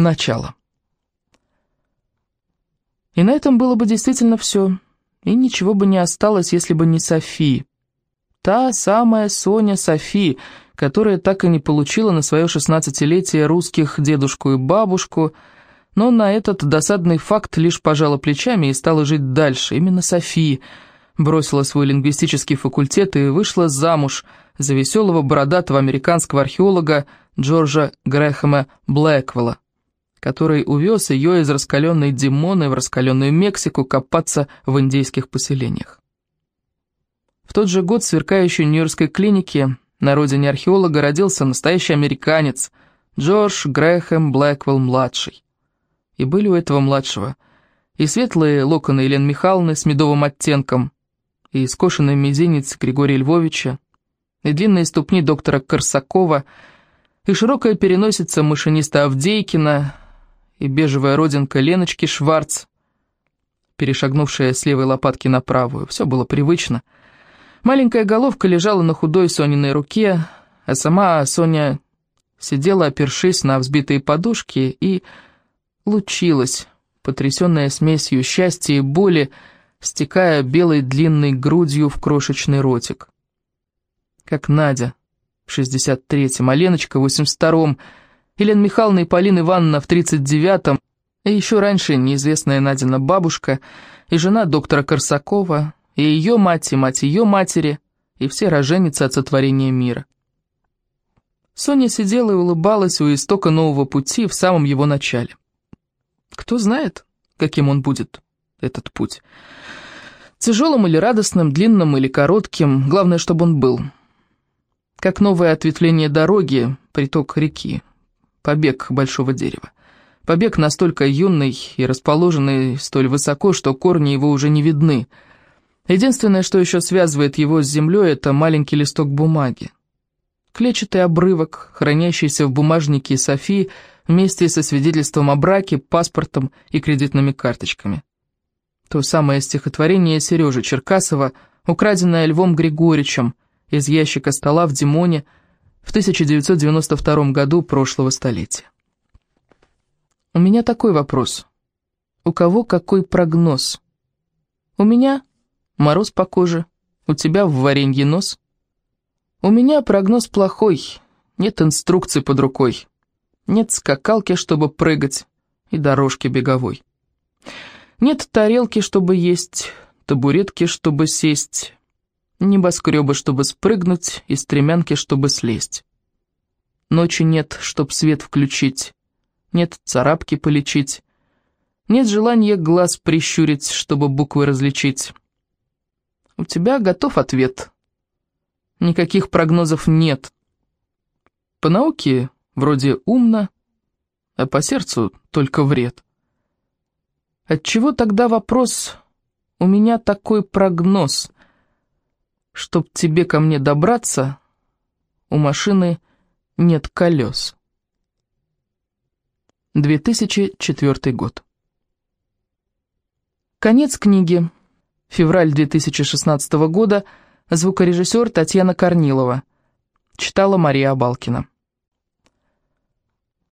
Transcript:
Начало. И на этом было бы действительно все. И ничего бы не осталось, если бы не Софи. Та самая Соня Софи, которая так и не получила на свое шестнадцатилетие русских дедушку и бабушку, но на этот досадный факт лишь пожала плечами и стала жить дальше. Именно Софи бросила свой лингвистический факультет и вышла замуж за веселого бородатого американского археолога Джорджа Грэхэма Блэквелла который увез ее из раскаленной Димоны в раскаленную Мексику копаться в индейских поселениях. В тот же год в сверкающей Нью-Йоркской клинике на родине археолога родился настоящий американец Джордж Грэхэм Блэквелл-младший. И были у этого младшего и светлые локоны Елены Михайловны с медовым оттенком, и скошенный мизинец Григория Львовича, и длинные ступни доктора Корсакова, и широкая переносица машиниста Авдейкина, и бежевая родинка Леночки Шварц, перешагнувшая с левой лопатки на правую. Все было привычно. Маленькая головка лежала на худой Сониной руке, а сама Соня сидела, опершись на взбитые подушки, и лучилась, потрясенная смесью счастья и боли, стекая белой длинной грудью в крошечный ротик. Как Надя в 63-м, а Леночка в 82-м, Елена Михайловна и Полина Ивановна в 39-м, и еще раньше неизвестная Надина бабушка, и жена доктора Корсакова, и ее мать, и мать ее матери, и все роженицы от сотворения мира. Соня сидела и улыбалась у истока нового пути в самом его начале. Кто знает, каким он будет, этот путь. Тяжелым или радостным, длинным или коротким, главное, чтобы он был. Как новое ответвление дороги, приток реки, побег большого дерева. Побег настолько юный и расположенный столь высоко, что корни его уже не видны. Единственное, что еще связывает его с землей, это маленький листок бумаги. Клетчатый обрывок, хранящийся в бумажнике Софии вместе со свидетельством о браке, паспортом и кредитными карточками. То самое стихотворение Сережи Черкасова, украденное Львом Григорьевичем из ящика стола в Димоне – в 1992 году прошлого столетия. У меня такой вопрос. У кого какой прогноз? У меня мороз по коже, у тебя в варенье нос. У меня прогноз плохой, нет инструкции под рукой, нет скакалки, чтобы прыгать, и дорожки беговой. Нет тарелки, чтобы есть, табуретки, чтобы сесть, Небоскребы, чтобы спрыгнуть, и стремянки, чтобы слезть. Ночи нет, чтоб свет включить, нет царапки полечить, нет желания глаз прищурить, чтобы буквы различить. У тебя готов ответ. Никаких прогнозов нет. По науке вроде умно, а по сердцу только вред. Отчего тогда вопрос «У меня такой прогноз», Чтоб тебе ко мне добраться, у машины нет колес. 2004 год. Конец книги. Февраль 2016 года. Звукорежиссер Татьяна Корнилова. Читала Мария Абалкина.